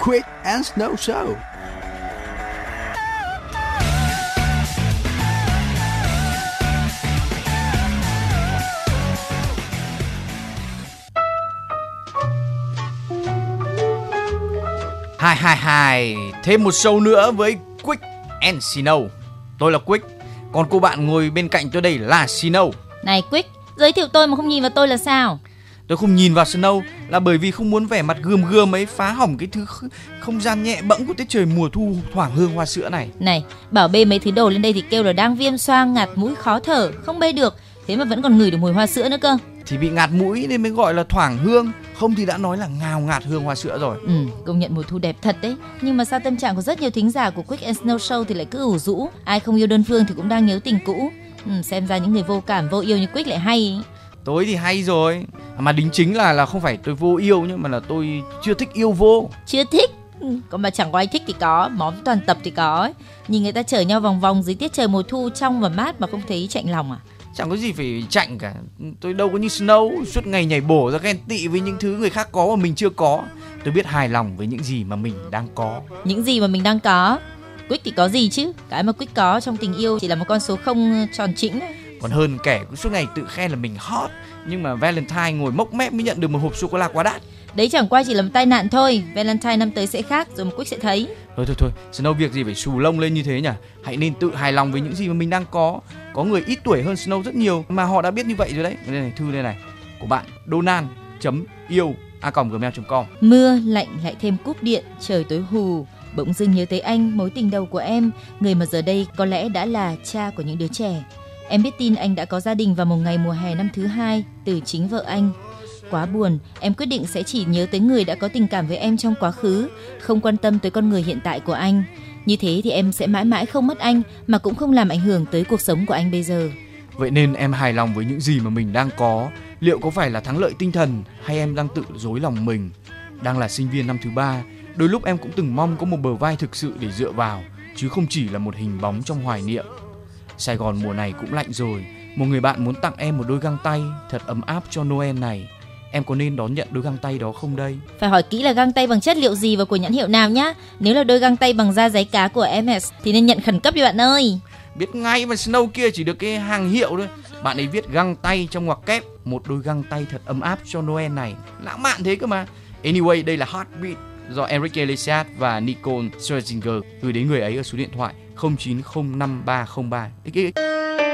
Quick and Snow Show. Hai hai hai, thêm một show nữa với Quick and Snow. Tôi là Quick, còn cô bạn ngồi bên cạnh tôi đây là Snow. Này Quick, giới thiệu tôi mà không nhìn vào tôi là sao? Tôi không nhìn vào Snow là bởi vì không muốn vẻ mặt gươm gươm ấy phá hỏng cái thứ không gian nhẹ bẫng của tiết trời mùa thu thoảng hương hoa sữa này. Này, bảo bê mấy thứ đồ lên đây thì kêu là đang viêm xoang, ngạt mũi khó thở, không bê được. Thế mà vẫn còn ngửi được mùi hoa sữa nữa cơ. Thì bị ngạt mũi nên mới gọi là thoảng hương, không thì đã nói là ngào ngạt hương hoa sữa rồi. Ừ, công nhận mùa thu đẹp thật đấy. Nhưng mà sao tâm trạng của rất nhiều thính giả của Quick and Snow Show thì lại cứ ủ rũ, ai không yêu đơn phương thì cũng đang nhớ tình cũ. Ừ, xem ra những người vô cảm vô yêu như Quick lại hay. Tôi thì hay rồi, mà đính chính là là không phải tôi vô yêu nhưng mà là tôi chưa thích yêu vô. Chưa thích? Ừ, còn mà chẳng có ai thích thì có món toàn tập thì có ấy. nhìn người ta chở nhau vòng vòng dưới tiết trời mùa thu trong và mát mà không thấy chạnh lòng à? Chẳng có gì phải chạnh cả. Tôi đâu có như snow suốt ngày nhảy bổ ra ghen tị với những thứ người khác có mà mình chưa có. Tôi biết hài lòng với những gì mà mình đang có. Những gì mà mình đang có Quick thì có gì chứ? Cái mà Quick có trong tình yêu chỉ là một con số không tròn chỉnh còn hơn kẻ suốt ngày tự khen là mình hot. Nhưng mà Valentine ngồi mốc mép mới nhận được một hộp sô cô la quá đắt. Đấy chẳng qua chỉ là một tai nạn thôi. Valentine năm tới sẽ khác rồi một Quick sẽ thấy. Thôi thôi thôi. Snow việc gì phải xù lông lên như thế nhỉ? Hãy nên tự hài lòng với những gì mà mình đang có. Có người ít tuổi hơn Snow rất nhiều mà họ đã biết như vậy rồi đấy. Đây này thư đây này. Của bạn Donald chấm yêu a gmail.com mưa lạnh lại thêm cúp điện trời tối hù bỗng dưng nhớ tới anh mối tình đầu của em người mà giờ đây có lẽ đã là cha của những đứa trẻ em biết tin anh đã có gia đình vào một ngày mùa hè năm thứ hai từ chính vợ anh quá buồn em quyết định sẽ chỉ nhớ tới người đã có tình cảm với em trong quá khứ không quan tâm tới con người hiện tại của anh như thế thì em sẽ mãi mãi không mất anh mà cũng không làm ảnh hưởng tới cuộc sống của anh bây giờ. Vậy nên em hài lòng với những gì mà mình đang có. Liệu có phải là thắng lợi tinh thần hay em đang tự dối lòng mình? Đang là sinh viên năm thứ ba, đôi lúc em cũng từng mong có một bờ vai thực sự để dựa vào, chứ không chỉ là một hình bóng trong hoài niệm. Sài Gòn mùa này cũng lạnh rồi, một người bạn muốn tặng em một đôi găng tay thật ấm áp cho Noel này em có nên đón nhận đôi găng tay đó không đây? Phải hỏi kỹ là găng tay bằng chất liệu gì và của nhãn hiệu nào nhá. Nếu là đôi găng tay bằng da giấy cá của MS thì nên nhận khẩn cấp đi bạn ơi. Biết ngay mà Snow kia chỉ được cái hàng hiệu thôi. Bạn ấy viết găng tay trong ngoặc kép, một đôi găng tay thật ấm áp cho Noel này. Lãng mạn thế cơ mà. Anyway, đây là Heartbeat do Enrique Iglesias và Nicole Scherzinger gửi đến người ấy ở số điện thoại 09053003.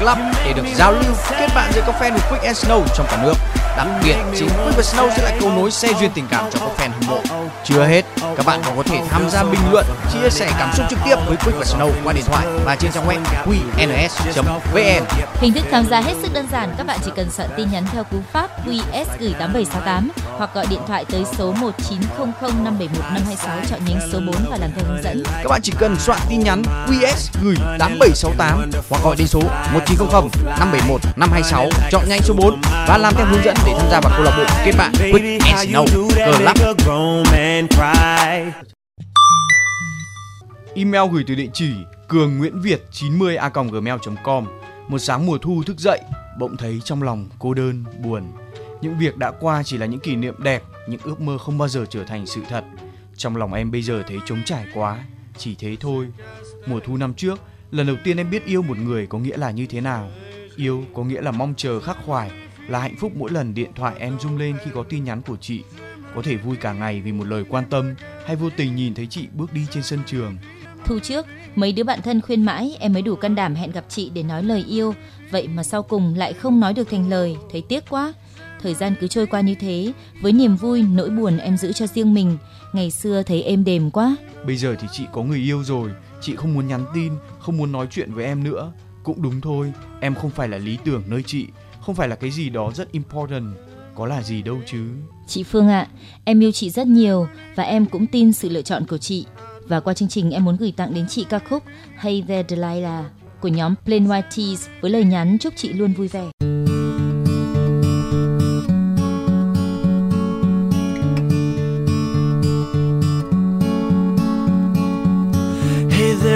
Club để được giao lưu kết bạn giữa các fan của Quick and Snow trong cả nước. Đặc biệt, chính Quick và Snow sẽ là cầu nối xe duyên tình cảm cho các fan hâm mộ. Chưa hết, các bạn còn có thể tham gia bình luận, chia sẻ cảm xúc trực tiếp với Quick và Snow qua điện thoại và trên trang web qns.vn. Hình thức tham gia hết sức đơn giản, các bạn chỉ cần soạn tin nhắn theo cú pháp QS gửi 8768 hoặc gọi điện thoại tới số 1900 571 526 chọn nhánh số 4 và làm theo hướng dẫn. Các bạn chỉ cần soạn tin nhắn QS gửi 8768 hoặc gọi đến số 1900 571 526 chọn nhanh số 4 và làm theo hướng dẫn để tham gia vào câu lạc bộ kết bạn Quick and Snow Club. Email gửi từ địa chỉ cường nguyễn việt 90 a gmail.com một sáng mùa thu thức dậy bỗng thấy trong lòng cô đơn buồn những việc đã qua chỉ là những kỷ niệm đẹp những ước mơ không bao giờ trở thành sự thật. Trong lòng em bây giờ thấy trống trải quá chỉ thế thôi. Mùa thu năm trước lần đầu tiên em biết yêu một người có nghĩa là như thế nào. Yêu có nghĩa là mong chờ khắc khoải là hạnh phúc mỗi lần điện thoại em rung lên khi có tin nhắn của chị. Có thể vui cả ngày vì một lời quan tâm hay vô tình nhìn thấy chị bước đi trên sân trường. Thu trước, mấy đứa bạn thân khuyên mãi em mới đủ can đảm hẹn gặp chị để nói lời yêu, vậy mà sau cùng lại không nói được thành lời, thấy tiếc quá. Thời gian cứ trôi qua như thế, với niềm vui, nỗi buồn em giữ cho riêng mình. Ngày xưa thấy êm đềm quá. Bây giờ thì chị có người yêu rồi, chị không muốn nhắn tin, không muốn nói chuyện với em nữa. Cũng đúng thôi, em không phải là lý tưởng nơi chị, không phải là cái gì đó rất important, có là gì đâu chứ. Chị Phương ạ, à, em yêu chị rất nhiều và em cũng tin sự lựa chọn của chị. Và qua chương trình em muốn gửi tặng đến chị ca khúc Hey There Delilah của nhóm Plain White Tees với lời nhắn chúc chị luôn vui vẻ.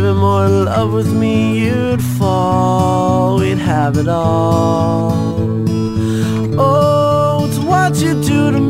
Even more in love with me, you'd fall. We'd have it all. Oh, it's what you do to me.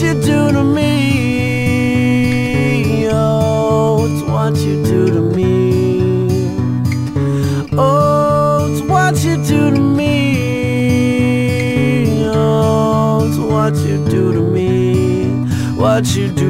you do to me. Oh, it's what you do to me. Oh, it's what you do to me. Oh, it's what you do to me. What you do.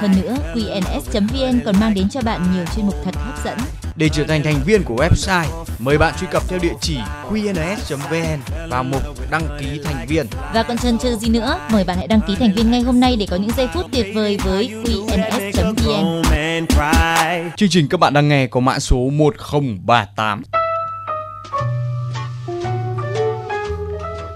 Hơn nữa, qns.vn còn mang đến cho bạn nhiều chuyên mục thật hấp dẫn. Để trở thành thành viên của website, mời bạn truy cập theo địa chỉ qns.vn vào mục đăng ký thành viên. Và còn chần chừ gì nữa, mời bạn hãy đăng ký thành viên ngay hôm nay để có những giây phút tuyệt vời với qns.vn. Chương trình các bạn đang nghe có mã số 1038.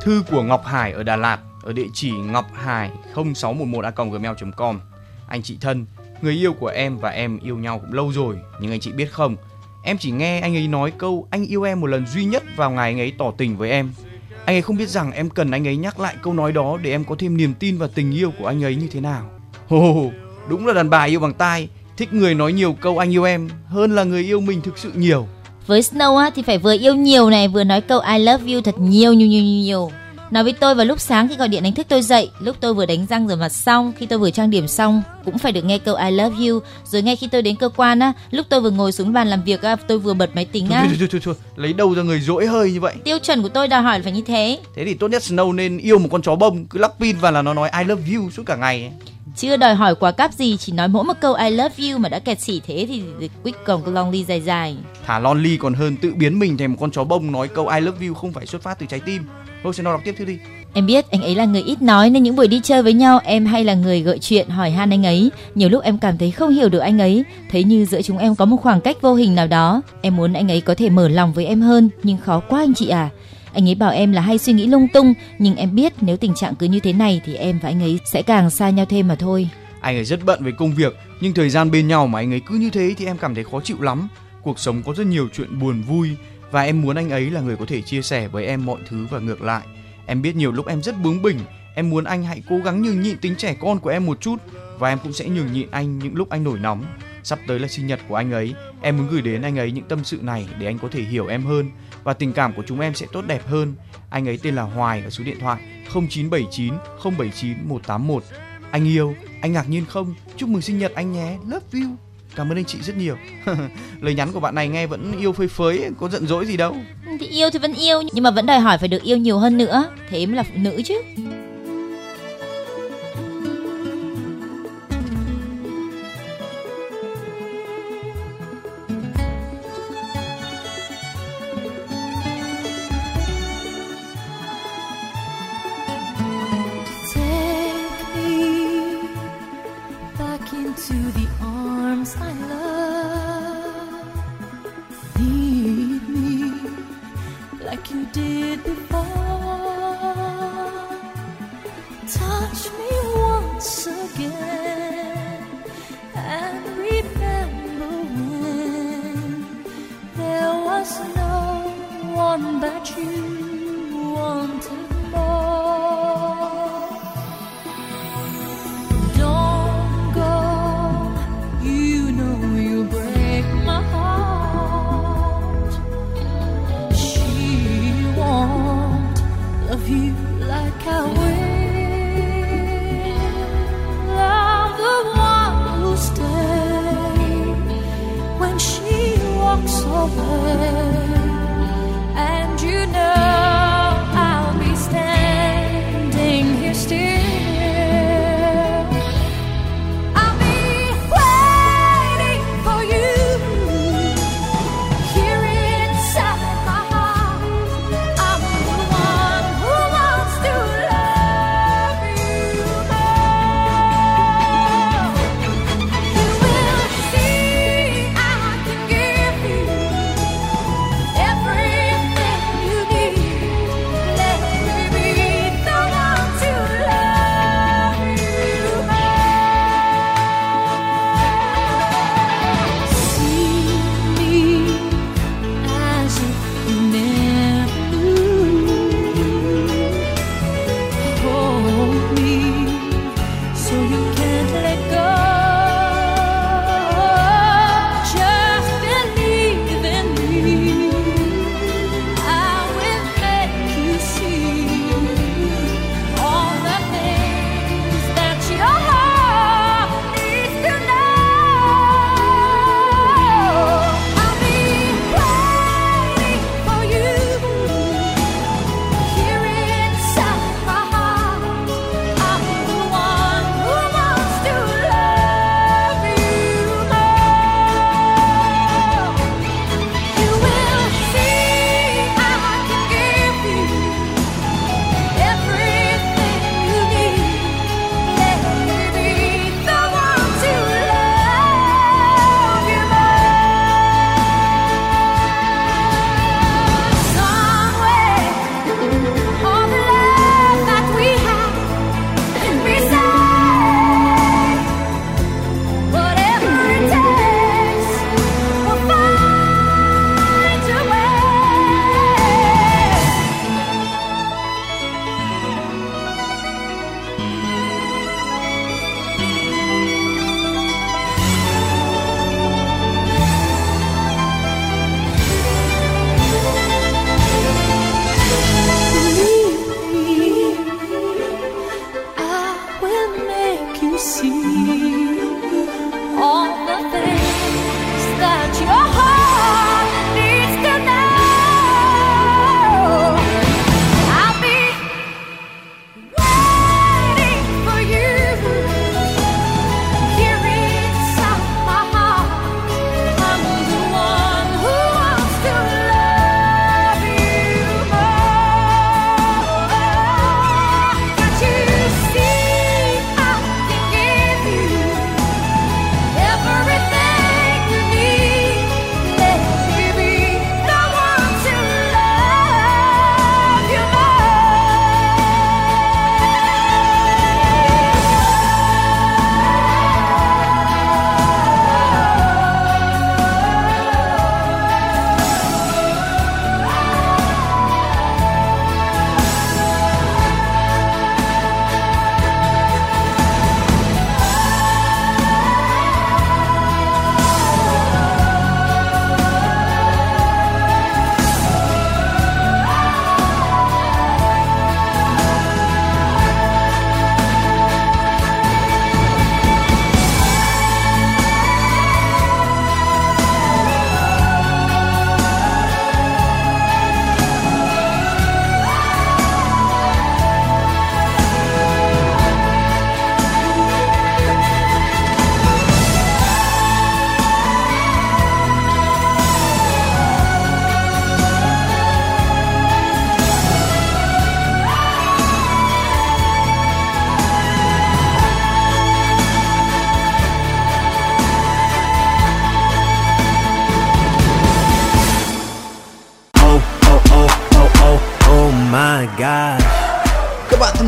Thư của Ngọc Hải ở Đà Lạt ở địa chỉ ngọc hải 0611a.gmail.com anh chị thân, người yêu của em và em yêu nhau cũng lâu rồi, nhưng anh chị biết không, em chỉ nghe anh ấy nói câu anh yêu em một lần duy nhất vào ngày anh ấy tỏ tình với em. Anh ấy không biết rằng em cần anh ấy nhắc lại câu nói đó để em có thêm niềm tin vào tình yêu của anh ấy như thế nào. Hồ, đúng là đàn bà yêu bằng tai, thích người nói nhiều câu anh yêu em hơn là người yêu mình thực sự nhiều. Với Snow á, thì phải vừa yêu nhiều này vừa nói câu I love you thật nhiều nhiều nhiều nhiều. Nói với tôi vào lúc sáng khi gọi điện đánh thức tôi dậy, lúc tôi vừa đánh răng rửa mặt xong, khi tôi vừa trang điểm xong, cũng phải được nghe câu I love you. Rồi ngay khi tôi đến cơ quan á, lúc tôi vừa ngồi xuống bàn làm việc á, tôi vừa bật máy tính á. thôi, thôi, thôi, thôi, lấy đâu ra người dỗi hơi như vậy? Tiêu chuẩn của tôi đòi hỏi là phải như thế. Thế thì tốt nhất Snow nên yêu một con chó bông cứ lắp pin vào là nó nói I love you suốt cả ngày. ấy. Chưa đòi hỏi quá cáp gì, chỉ nói mỗi một câu I love you mà đã kẹt xỉ thế thì Quick còn có long ly dài dài. Thả lonely còn hơn tự biến mình thành một con chó bông nói câu I love you không phải xuất phát từ trái tim. Thôi Snow đọc tiếp thư đi. Em biết anh ấy là người ít nói nên những buổi đi chơi với nhau em hay là người gợi chuyện hỏi han anh ấy. Nhiều lúc em cảm thấy không hiểu được anh ấy, thấy như giữa chúng em có một khoảng cách vô hình nào đó. Em muốn anh ấy có thể mở lòng với em hơn nhưng khó quá anh chị à. Anh ấy bảo em là hay suy nghĩ lung tung nhưng em biết nếu tình trạng cứ như thế này thì em và anh ấy sẽ càng xa nhau thêm mà thôi. Anh ấy rất bận với công việc nhưng thời gian bên nhau mà anh ấy cứ như thế thì em cảm thấy khó chịu lắm. Cuộc sống có rất nhiều chuyện buồn vui và em muốn anh ấy là người có thể chia sẻ với em mọi thứ và ngược lại. Em biết nhiều lúc em rất bướng bỉnh, em muốn anh hãy cố gắng nhường nhịn tính trẻ con của em một chút và em cũng sẽ nhường nhịn anh những lúc anh nổi nóng. Sắp tới là sinh nhật của anh ấy, em muốn gửi đến anh ấy những tâm sự này để anh có thể hiểu em hơn và tình cảm của chúng em sẽ tốt đẹp hơn. Anh ấy tên là Hoài ở số điện thoại 0979 079 181. Anh yêu, anh ngạc nhiên không? Chúc mừng sinh nhật anh nhé, love you. Cảm ơn anh chị rất nhiều. Lời nhắn của bạn này nghe vẫn yêu phơi phới, có giận dỗi gì đâu. Thì yêu thì vẫn yêu nhưng mà vẫn đòi hỏi phải được yêu nhiều hơn nữa, thế mới là phụ nữ chứ.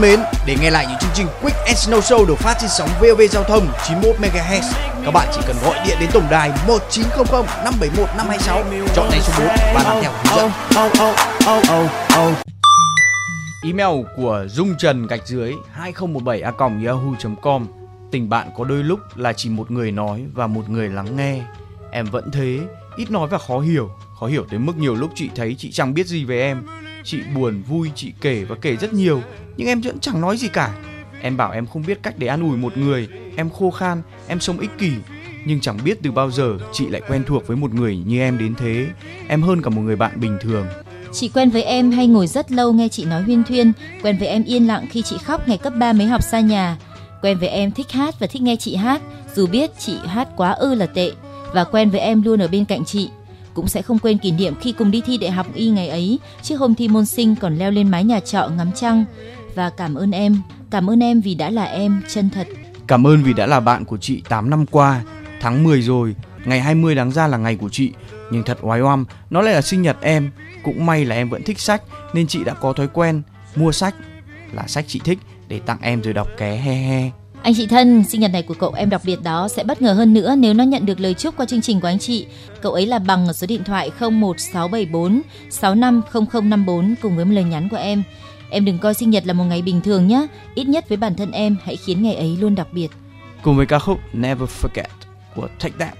Thân mến, để nghe lại những chương trình Quick and Snow Show được phát trên sóng VOV Giao thông 91 MHz, các bạn chỉ cần gọi điện đến tổng đài 1900 571 526, chọn ngay số 4 và làm theo hướng dẫn. Email của Dung Trần gạch dưới 2017 a yahoo.com. Tình bạn có đôi lúc là chỉ một người nói và một người lắng nghe. Em vẫn thế, ít nói và khó hiểu. Khó hiểu tới mức nhiều lúc chị thấy chị chẳng biết gì về em. Chị buồn, vui, chị kể và kể rất nhiều, nhưng em vẫn chẳng nói gì cả. Em bảo em không biết cách để an ủi một người, em khô khan, em sống ích kỷ. Nhưng chẳng biết từ bao giờ chị lại quen thuộc với một người như em đến thế. Em hơn cả một người bạn bình thường. Chị quen với em hay ngồi rất lâu nghe chị nói huyên thuyên, quen với em yên lặng khi chị khóc ngày cấp 3 mới học xa nhà. Quen với em thích hát và thích nghe chị hát, dù biết chị hát quá ư là tệ và quen với em luôn ở bên cạnh chị. Cũng sẽ không quên kỷ niệm khi cùng đi thi đại học y ngày ấy, trước hôm thi môn sinh còn leo lên mái nhà trọ ngắm trăng. Và cảm ơn em, cảm ơn em vì đã là em, chân thật. Cảm ơn vì đã là bạn của chị 8 năm qua. Tháng 10 rồi, ngày 20 đáng ra là ngày của chị, nhưng thật oái oăm, nó lại là sinh nhật em. Cũng may là em vẫn thích sách nên chị đã có thói quen mua sách là sách chị thích để tặng em rồi đọc ké he he. Anh chị thân, sinh nhật này của cậu em đặc biệt đó sẽ bất ngờ hơn nữa nếu nó nhận được lời chúc qua chương trình của anh chị. Cậu ấy là bằng ở số điện thoại 01674 650054 cùng với một lời nhắn của em. Em đừng coi sinh nhật là một ngày bình thường nhé. Ít nhất với bản thân em, hãy khiến ngày ấy luôn đặc biệt. Cùng với ca khúc Never Forget của Take That.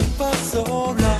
disappointment for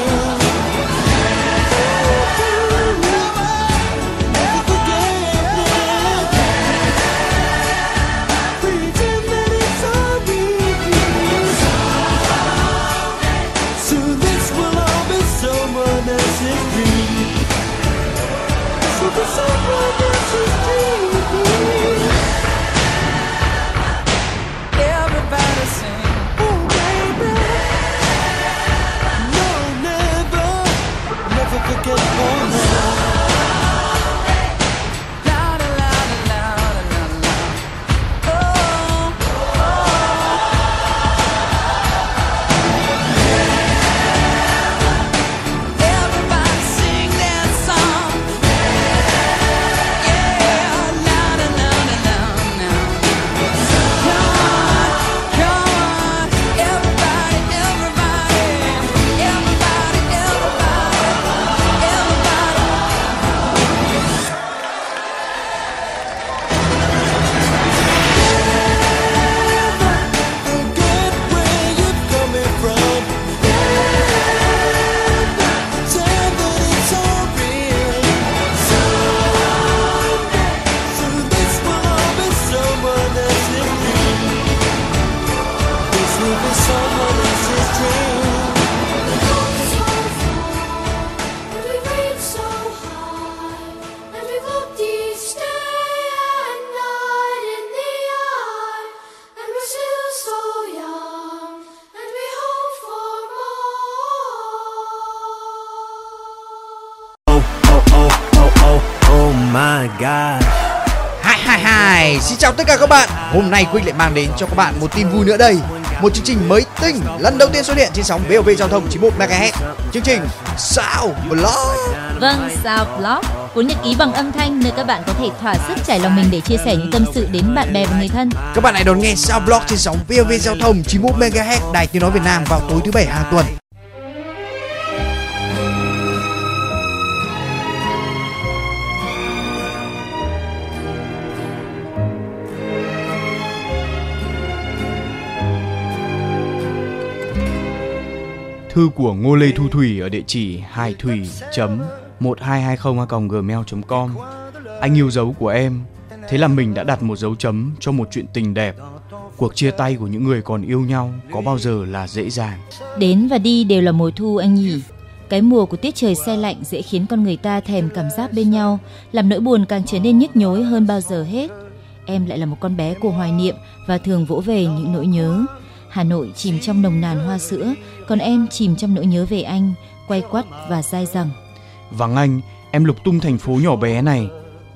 Hôm nay Quỳnh lại mang đến cho các bạn một tin vui nữa đây. Một chương trình mới tinh lần đầu tiên xuất hiện trên sóng VOV giao thông 91 MHz. Chương trình Sao Blog. Vâng, Sao Blog, cuốn nhật ký bằng âm thanh nơi các bạn có thể thỏa sức trải lòng mình để chia sẻ những tâm sự đến bạn bè và người thân. Các bạn hãy đón nghe Sao Blog trên sóng VOV giao thông 91 MHz Đài Tiếng nói Việt Nam vào tối thứ bảy hàng tuần. Thư của Ngô Lê Thu Thủy ở địa chỉ hải thủy chấm 1220 gmail com Anh yêu dấu của em Thế là mình đã đặt một dấu chấm cho một chuyện tình đẹp Cuộc chia tay của những người còn yêu nhau có bao giờ là dễ dàng Đến và đi đều là mùa thu anh nhỉ. Cái mùa của tiết trời se lạnh dễ khiến con người ta thèm cảm giác bên nhau, làm nỗi buồn càng trở nên nhức nhối hơn bao giờ hết. Em lại là một con bé của hoài niệm và thường vỗ về những nỗi nhớ. Hà Nội chìm trong nồng nàn hoa sữa, còn em chìm trong nỗi nhớ về anh, quay quắt và dai dẳng. Vắng anh, em lục tung thành phố nhỏ bé này.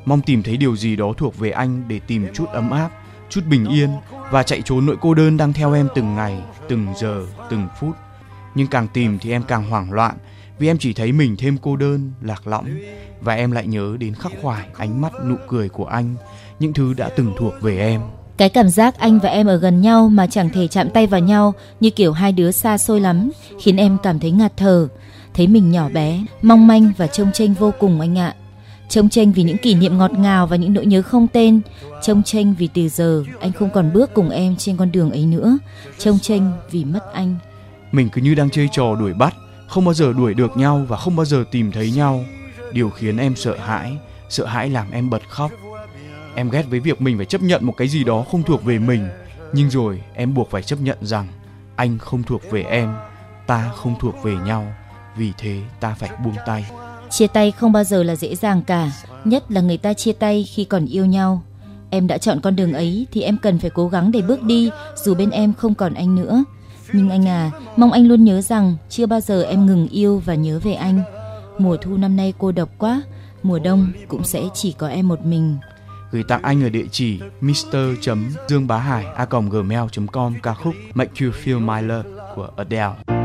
Mong tìm thấy điều gì đó thuộc về anh để tìm chút ấm áp, chút bình yên Và chạy trốn nỗi cô đơn đang theo em từng ngày, từng giờ, từng phút. Nhưng càng tìm thì em càng hoảng loạn Vì em chỉ thấy mình thêm cô đơn, lạc lõng. Và em lại nhớ đến khắc khoải ánh mắt nụ cười của anh Những thứ đã từng thuộc về em. Cái cảm giác anh và em ở gần nhau mà chẳng thể chạm tay vào nhau như kiểu hai đứa xa xôi lắm, khiến em cảm thấy ngạt thở, thấy mình nhỏ bé, mong manh và trông tranh vô cùng anh ạ. Trông tranh vì những kỷ niệm ngọt ngào và những nỗi nhớ không tên, trông tranh vì từ giờ anh không còn bước cùng em trên con đường ấy nữa, trông tranh vì mất anh. Mình cứ như đang chơi trò đuổi bắt, không bao giờ đuổi được nhau và không bao giờ tìm thấy nhau. Điều khiến em sợ hãi, sợ hãi làm em bật khóc. Em ghét với việc mình phải chấp nhận một cái gì đó không thuộc về mình, nhưng rồi em buộc phải chấp nhận rằng anh không thuộc về em, ta không thuộc về nhau, vì thế ta phải buông tay. Chia tay không bao giờ là dễ dàng cả, nhất là người ta chia tay khi còn yêu nhau. Em đã chọn con đường ấy thì em cần phải cố gắng để bước đi dù bên em không còn anh nữa. Nhưng anh à, mong anh luôn nhớ rằng chưa bao giờ em ngừng yêu và nhớ về anh. Mùa thu năm nay cô độc quá, mùa đông cũng sẽ chỉ có em một mình. Gửi tặng anh ở địa chỉ mr dương bá hải a gmail com ca khúc Make You Feel My Love của Adele.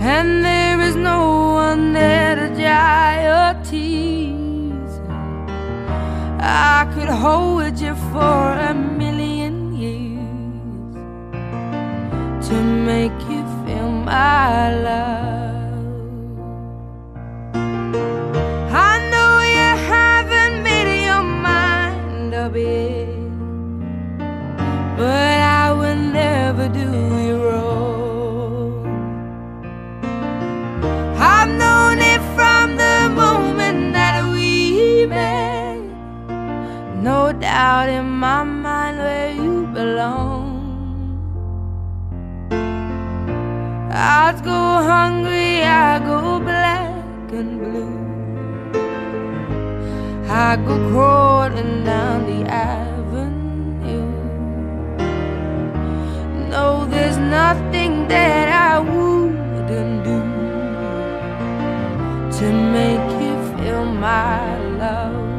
and there is no one there to dry your tears. I could hold you for a million years to make you feel my love. I know you haven't made your mind up yet, but I will never do doubt in my mind where you belong. I'd go hungry, I go black and blue. I go crawling down the avenue. No, there's nothing that I wouldn't do to make you feel my love.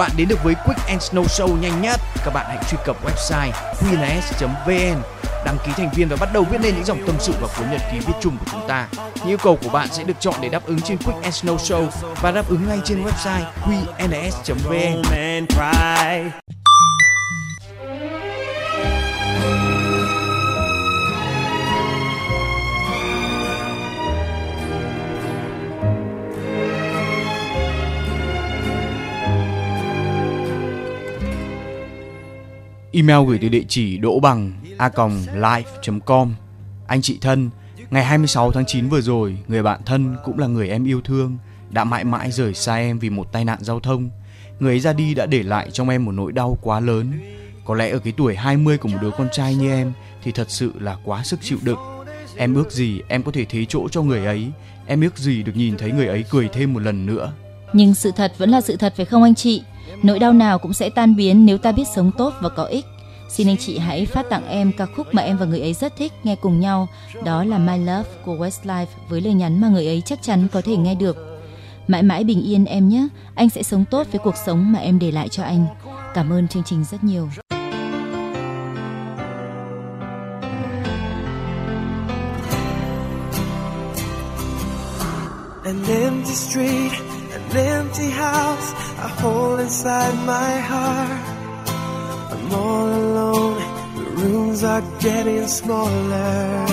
Bạn đến được với Quick and Snow Show nhanh nhất, các bạn hãy truy cập website qls.vn, đăng ký thành viên và bắt đầu viết nên những dòng tâm sự và cuốn nhật ký viết chung của chúng ta. Những yêu cầu của bạn sẽ được chọn để đáp ứng trên Quick and Snow Show và đáp ứng ngay trên website qls.vn. Email gửi từ địa chỉ đỗ bằng a live.com Anh chị thân, ngày 26 tháng 9 vừa rồi, người bạn thân cũng là người em yêu thương đã mãi mãi rời xa em vì một tai nạn giao thông. Người ấy ra đi đã để lại trong em một nỗi đau quá lớn. Có lẽ ở cái tuổi 20 của một đứa con trai như em thì thật sự là quá sức chịu đựng. Em ước gì em có thể thế chỗ cho người ấy, em ước gì được nhìn thấy người ấy cười thêm một lần nữa. Nhưng sự thật vẫn là sự thật phải không anh chị? Nỗi đau nào cũng sẽ tan biến nếu ta biết sống tốt và có ích. Xin anh chị hãy phát tặng em ca khúc mà em và người ấy rất thích nghe cùng nhau. Đó là My Love của Westlife với lời nhắn mà người ấy chắc chắn có thể nghe được. Mãi mãi bình yên em nhé. Anh sẽ sống tốt với cuộc sống mà em để lại cho anh. Cảm ơn chương trình rất nhiều. An empty street, an empty house I hold inside my heart. I'm all alone, the rooms are getting smaller.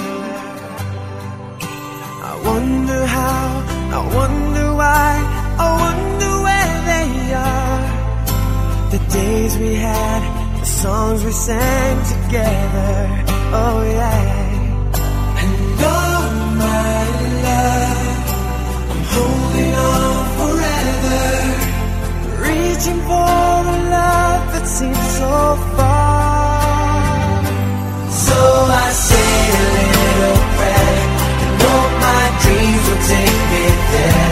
I wonder how, I wonder why, I wonder where they are. The days we had, the songs we sang together. Oh yeah. And oh my love. I'm holding on forever, reaching for a love that seems so far. So I say a little prayer and hope my dreams will take me there,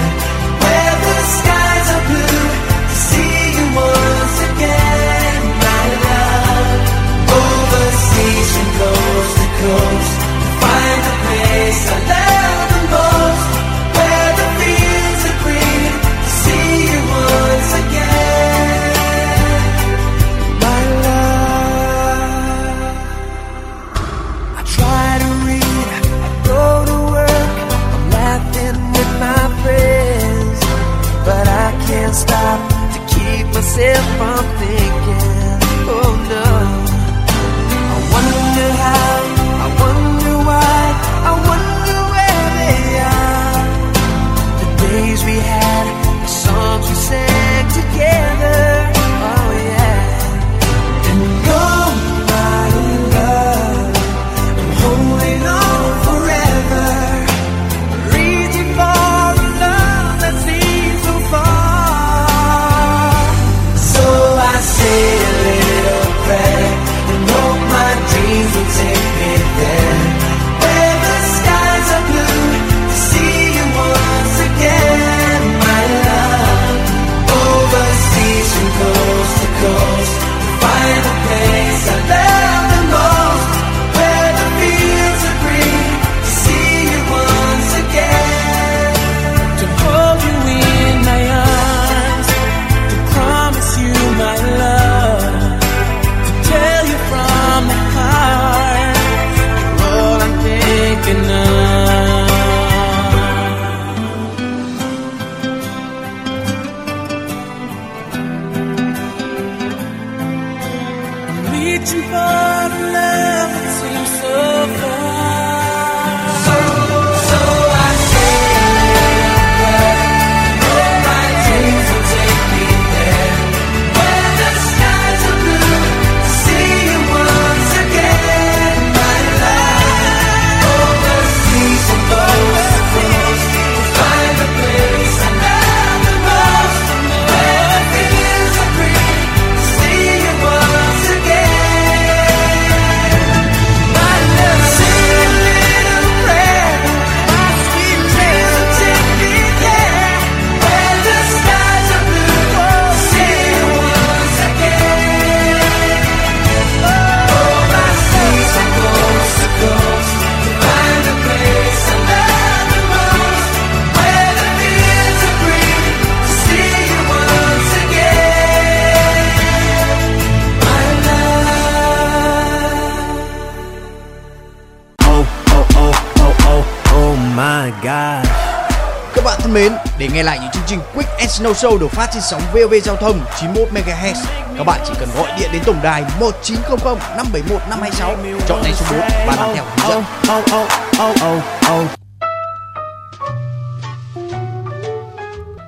Snow Show được phát trên sóng VOV Giao thông 91 MHz, các bạn chỉ cần gọi điện đến tổng đài 1900 571 526, chọn ngay số 4 và làm theo hướng dẫn. Oh, oh, oh, oh, oh.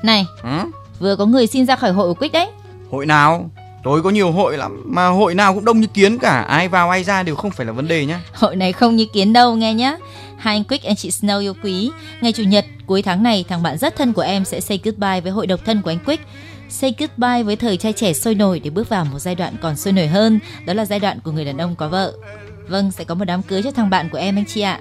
Này, Ừ? vừa có người xin ra khỏi hội của Quick đấy. Hội nào? Tôi có nhiều hội lắm, mà hội nào cũng đông như kiến cả, ai vào ai ra đều không phải là vấn đề nhá. Hội này không như kiến đâu nghe nhá. Hai anh Quick and chị Snow yêu quý. Ngày chủ nhật cuối tháng này, thằng bạn rất thân của em sẽ say goodbye với hội độc thân của anh Quick. Say goodbye với thời trai trẻ sôi nổi để bước vào một giai đoạn còn sôi nổi hơn, đó là giai đoạn của người đàn ông có vợ. Vâng, sẽ có một đám cưới cho thằng bạn của em anh chị ạ.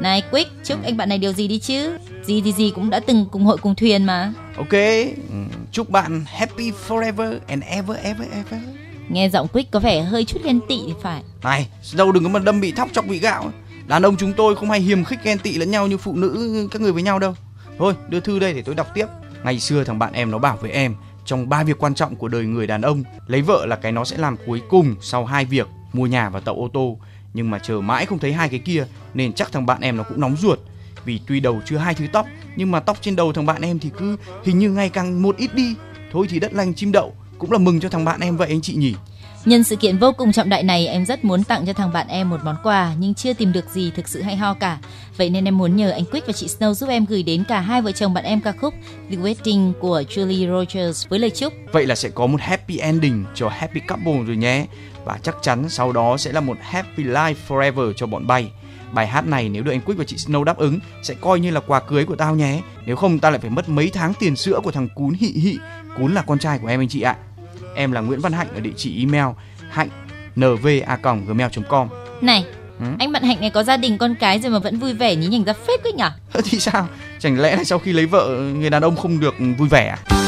Này Quick, chúc anh bạn này điều gì đi chứ? Gì thì gì cũng đã từng cùng hội cùng thuyền mà. Ok, ừ, chúc bạn happy forever and ever ever ever. Nghe giọng Quick có vẻ hơi chút ghen tị thì phải. Này, đâu đừng có mà đâm bị thóc chọc bị gạo. Đàn ông chúng tôi không hay hiềm khích ghen tị lẫn nhau như phụ nữ các người với nhau đâu. Thôi, đưa thư đây để tôi đọc tiếp. Ngày xưa thằng bạn em nó bảo với em, trong ba việc quan trọng của đời người đàn ông, lấy vợ là cái nó sẽ làm cuối cùng sau hai việc, mua nhà và tậu ô tô. Nhưng mà chờ mãi không thấy hai cái kia, nên chắc thằng bạn em nó cũng nóng ruột. Vì tuy đầu chưa hai thứ tóc, nhưng mà tóc trên đầu thằng bạn em thì cứ hình như ngày càng một ít đi. Thôi thì đất lành chim đậu, cũng là mừng cho thằng bạn em vậy anh chị nhỉ. Nhân sự kiện vô cùng trọng đại này, em rất muốn tặng cho thằng bạn em một món quà nhưng chưa tìm được gì thực sự hay ho cả. Vậy nên em muốn nhờ anh Quick và chị Snow giúp em gửi đến cả hai vợ chồng bạn em ca khúc The Wedding của Julie Rogers với lời chúc. Vậy là sẽ có một happy ending cho happy couple rồi nhé. Và chắc chắn sau đó sẽ là một happy life forever cho bọn bay. Bài hát này nếu được anh Quick và chị Snow đáp ứng sẽ coi như là quà cưới của tao nhé. Nếu không ta lại phải mất mấy tháng tiền sữa của thằng Cún Hị Hị. Cún là con trai của em anh chị ạ. Em là Nguyễn Văn Hạnh ở địa chỉ email hạnh nva@gmail.com. Này, Ừ? anh bạn Hạnh này có gia đình con cái rồi mà vẫn vui vẻ nhí nhảnh ra phết Quick nhở? Thì sao? Chẳng lẽ là sau khi lấy vợ người đàn ông không được vui vẻ à?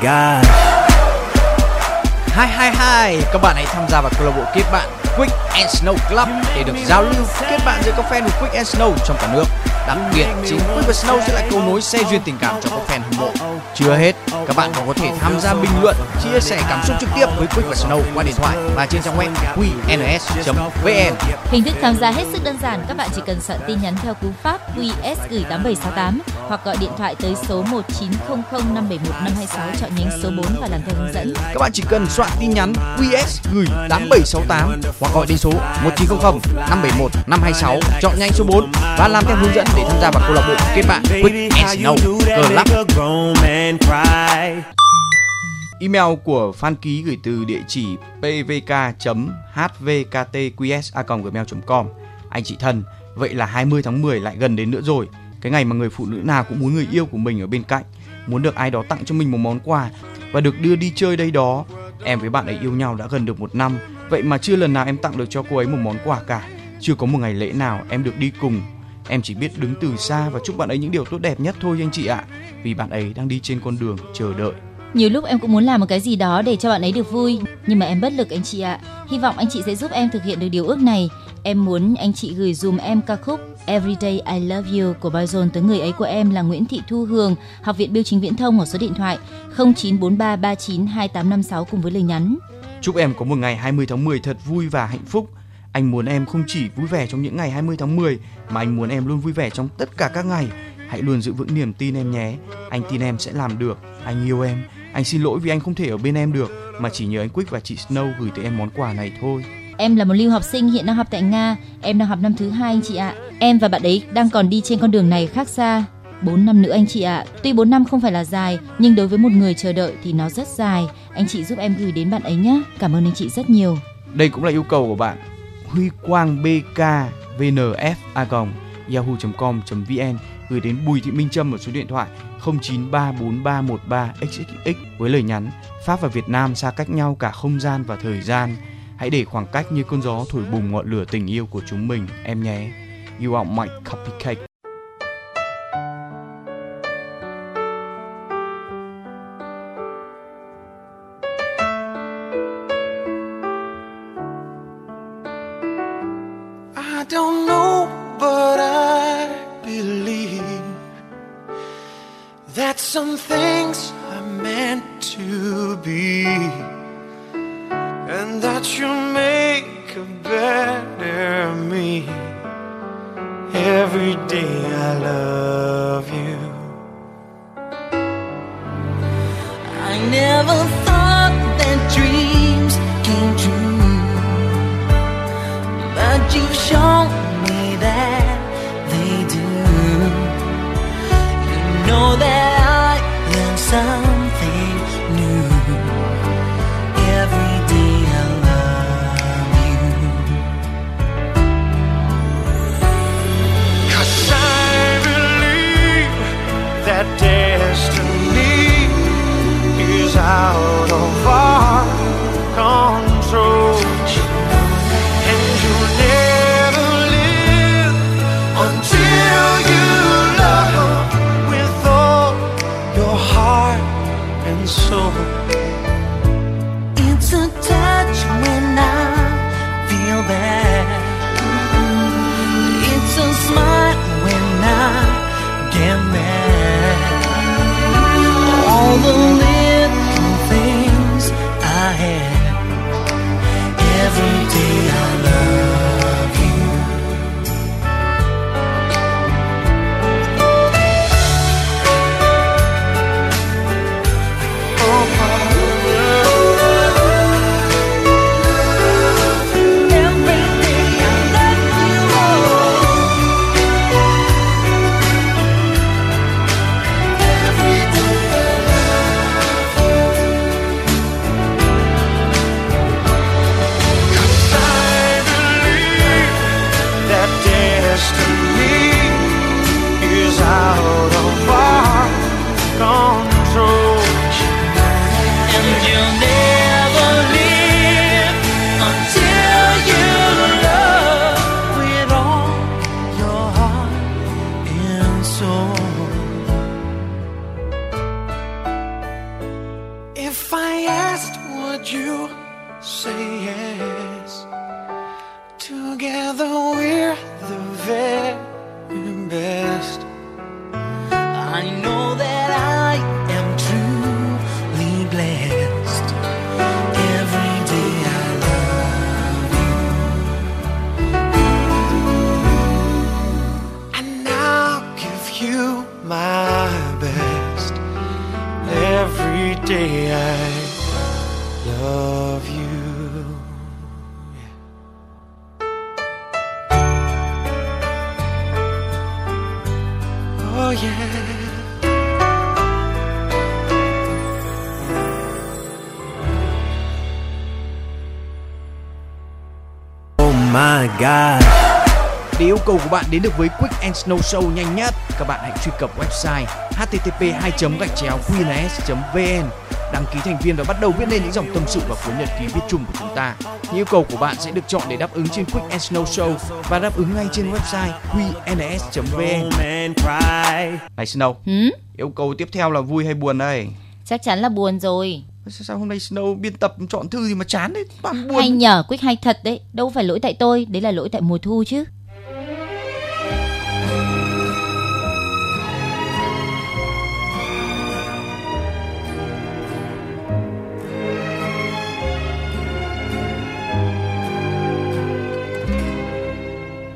My god. Hai hai hai, các bạn hãy tham gia vào câu lạc bộ kết bạn Quick and Snow Club để được giao lưu kết bạn giữa các fan của Quick and Snow trong cả nước. Đặc biệt, chính Quick và Snow sẽ là cầu nối xe duyên tình cảm cho các fan hâm mộ. Chưa hết, các bạn còn có thể tham gia bình luận, chia sẻ cảm xúc trực tiếp với Quick và Snow qua điện thoại và trên trang web qns.vn. Hình thức tham gia hết sức đơn giản, các bạn chỉ cần soạn tin nhắn theo cú pháp QS gửi 8768 hoặc gọi điện thoại tới số 1900 571 526 chọn nhánh số 4 và làm theo hướng dẫn. Các bạn chỉ cần soạn tin nhắn QS gửi 8768 hoặc gọi đến số 1900 571 526 chọn nhanh số 4 và làm theo hướng dẫn để tham gia vào câu lạc bộ kết bạn Quick and Snow Club and cry? Email của Phan Ký gửi từ địa chỉ pvk.hvktqs@gmail.com. Anh chị thân, vậy là 20 tháng 10 lại gần đến nữa rồi. Cái ngày mà người phụ nữ nào cũng muốn người yêu của mình ở bên cạnh, muốn được ai đó tặng cho mình một món quà và được đưa đi chơi đây đó. Em với bạn ấy yêu nhau đã gần được một năm, vậy mà chưa lần nào em tặng được cho cô ấy một món quà cả. Chưa có một ngày lễ nào em được đi cùng. Em chỉ biết đứng từ xa và chúc bạn ấy những điều tốt đẹp nhất thôi anh chị ạ. Vì bạn ấy đang đi trên con đường chờ đợi. Nhiều lúc em cũng muốn làm một cái gì đó để cho bạn ấy được vui, nhưng mà em bất lực anh chị ạ. Hy vọng anh chị sẽ giúp em thực hiện được điều ước này. Em muốn anh chị gửi dùm em ca khúc Everyday I Love You của Boyzone tới người ấy của em là Nguyễn Thị Thu Hường, Học viện Biêu chính Viễn thông ở số điện thoại 0943392856 cùng với lời nhắn. Chúc em có một ngày 20 tháng 10 thật vui và hạnh phúc. Anh muốn em không chỉ vui vẻ trong những ngày 20 tháng 10 mà anh muốn em luôn vui vẻ trong tất cả các ngày. Hãy luôn giữ vững niềm tin em nhé. Anh tin em sẽ làm được. Anh yêu em. Anh xin lỗi vì anh không thể ở bên em được mà chỉ nhờ anh Quick và chị Snow gửi tới em món quà này thôi. Em là một lưu học sinh hiện đang học tại Nga. Em đang học năm thứ hai anh chị ạ. Em và bạn ấy đang còn đi trên con đường này khác xa. 4 năm nữa anh chị ạ. Tuy 4 năm không phải là dài, nhưng đối với một người chờ đợi thì nó rất dài. Anh chị giúp em gửi đến bạn ấy nhé. Cảm ơn anh chị rất nhiều. Đây cũng là yêu cầu của bạn. Huy Quang BK VNF a yahoo.com.vn gửi đến Bùi Thị Minh Trâm ở số điện thoại 0934313 xxx với lời nhắn, Pháp và Việt Nam xa cách nhau cả không gian và thời gian. Hãy để khoảng cách như cơn gió thổi bùng ngọn lửa tình yêu của chúng mình, em nhé. yêu are mạnh cupcake. Some things are meant to be, and that you make a better me. Every day I love Every day I love you. Oh yeah. Oh my god. Để yêu cầu của bạn đến được với Quick and Snow Show nhanh nhất, các bạn hãy truy cập website http 2 gạch chéo qns.vn đăng ký thành viên và bắt đầu viết lên những dòng tâm sự và cuốn nhật ký viết chung của chúng ta. Những yêu cầu của bạn sẽ được chọn để đáp ứng trên Quick and Snow Show và đáp ứng ngay trên website qns.vn. Này Snow, Hử? yêu cầu tiếp theo là vui hay buồn đây? Chắc chắn là buồn rồi. Sao, sao hôm nay Snow biên tập chọn thư gì mà chán đấy, toàn buồn. Hay nhờ Quyết hay thật đấy. Đâu phải lỗi tại tôi, đấy là lỗi tại mùa thu chứ.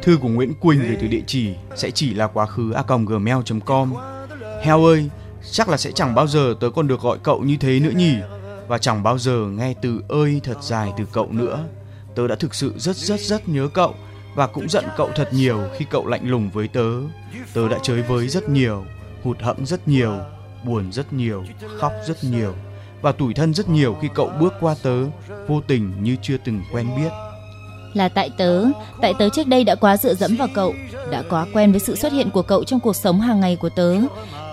Thư của Nguyễn Quỳnh gửi từ địa chỉ sẽ chỉ là quá khứ a gmail.com. Heo ơi, chắc là sẽ chẳng bao giờ tớ còn được gọi cậu như thế nữa nhỉ? Và chẳng bao giờ nghe từ ơi thật dài từ cậu nữa. Tớ đã thực sự rất rất rất nhớ cậu và cũng giận cậu thật nhiều khi cậu lạnh lùng với tớ. Tớ đã chơi với rất nhiều, hụt hẫng rất nhiều, buồn rất nhiều, khóc rất nhiều và tủi thân rất nhiều khi cậu bước qua tớ vô tình như chưa từng quen biết. Là tại tớ, tại tớ trước đây đã quá dựa dẫm vào cậu, đã quá quen với sự xuất hiện của cậu trong cuộc sống hàng ngày của tớ.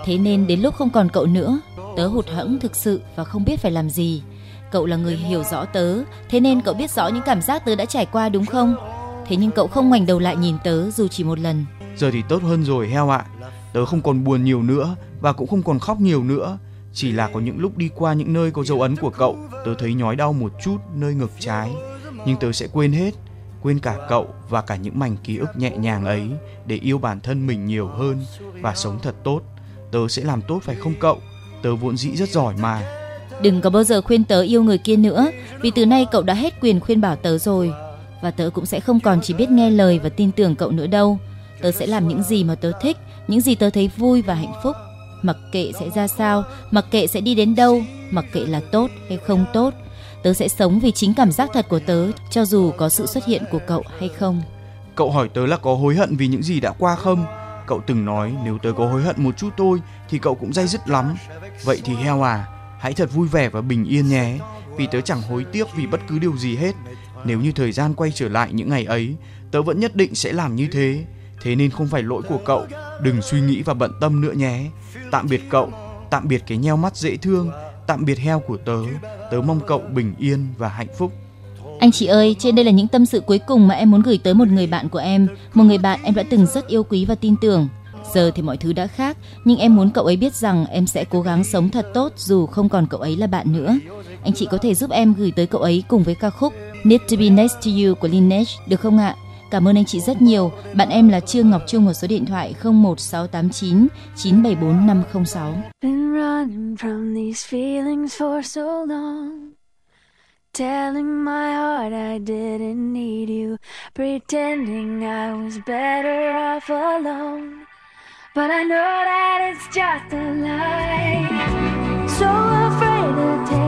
Thế nên đến lúc không còn cậu nữa, tớ hụt hẫng thực sự và không biết phải làm gì. Cậu là người hiểu rõ tớ, thế nên cậu biết rõ những cảm giác tớ đã trải qua đúng không? Thế nhưng cậu không ngoảnh đầu lại nhìn tớ dù chỉ một lần. Giờ thì tốt hơn rồi heo ạ. Tớ không còn buồn nhiều nữa và cũng không còn khóc nhiều nữa. Chỉ là có những lúc đi qua những nơi có dấu ấn của cậu, tớ thấy nhói đau một chút nơi ngực trái. Nhưng tớ sẽ quên hết, quên cả cậu và cả những mảnh ký ức nhẹ nhàng ấy để yêu bản thân mình nhiều hơn và sống thật tốt. Tớ sẽ làm tốt phải không cậu? Tớ vốn dĩ rất giỏi mà. Đừng có bao giờ khuyên tớ yêu người kia nữa, vì từ nay cậu đã hết quyền khuyên bảo tớ rồi. Và tớ cũng sẽ không còn chỉ biết nghe lời và tin tưởng cậu nữa đâu. Tớ sẽ làm những gì mà tớ thích, những gì tớ thấy vui và hạnh phúc. Mặc kệ sẽ ra sao, mặc kệ sẽ đi đến đâu, mặc kệ là tốt hay không tốt. Tớ sẽ sống vì chính cảm giác thật của tớ, cho dù có sự xuất hiện của cậu hay không. Cậu hỏi tớ là có hối hận vì những gì đã qua không? Cậu từng nói nếu tớ có hối hận một chút thôi thì cậu cũng dây dứt lắm. Vậy thì heo à, hãy thật vui vẻ và bình yên nhé. Vì tớ chẳng hối tiếc vì bất cứ điều gì hết. Nếu như thời gian quay trở lại những ngày ấy, tớ vẫn nhất định sẽ làm như thế. Thế nên không phải lỗi của cậu, đừng suy nghĩ và bận tâm nữa nhé. Tạm biệt cậu, tạm biệt cái nheo mắt dễ thương, tạm biệt heo của tớ. Tớ mong cậu bình yên và hạnh phúc. Anh chị ơi, trên đây là những tâm sự cuối cùng mà em muốn gửi tới một người bạn của em, một người bạn em đã từng rất yêu quý và tin tưởng. Giờ thì mọi thứ đã khác, nhưng em muốn cậu ấy biết rằng em sẽ cố gắng sống thật tốt dù không còn cậu ấy là bạn nữa. Anh chị có thể giúp em gửi tới cậu ấy cùng với ca khúc Need to be next to you của Lineage được không ạ? Cảm ơn anh chị rất nhiều. Bạn em là Trương Ngọc Trung ở số điện thoại 01689 974 506. Been running from these feelings for so long. Telling my heart I didn't need you. Pretending I was better off alone. But I know that it's just a lie. So afraid to take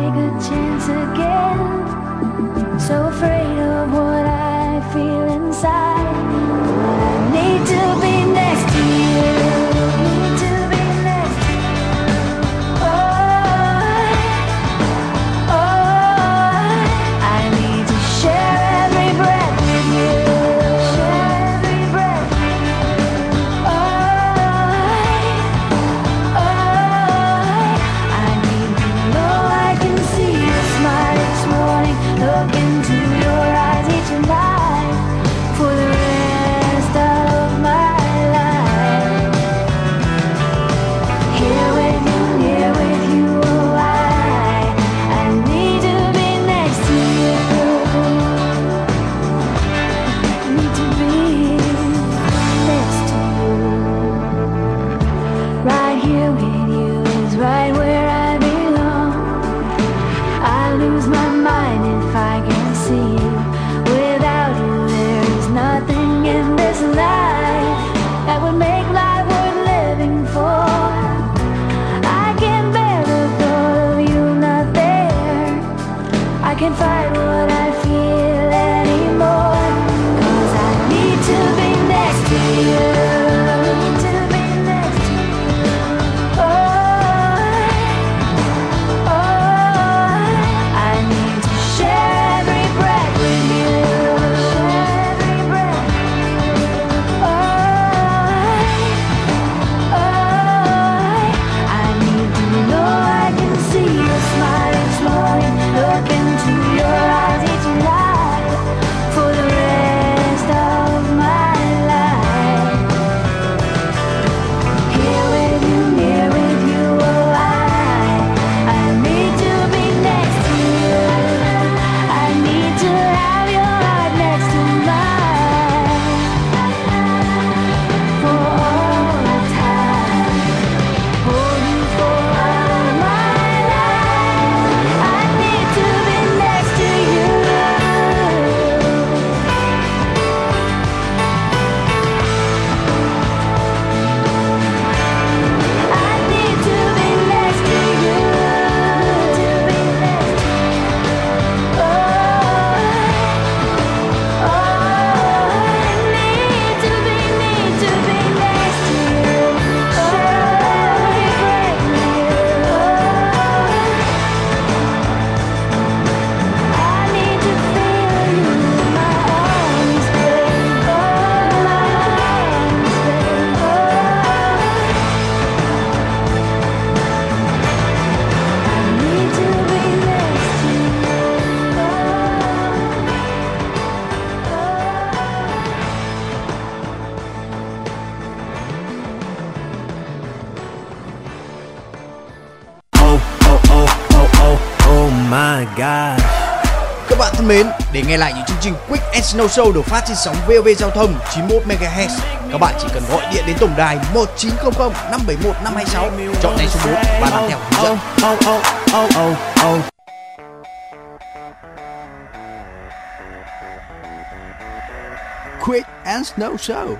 Snow Show được phát trên sóng VOV Giao thông 91 MHz, các bạn chỉ cần gọi điện đến tổng đài 1900 571 526, chọn ngay số 4 và làm theo hướng dẫn. Oh, oh, oh, oh, oh. Quick and Snow Show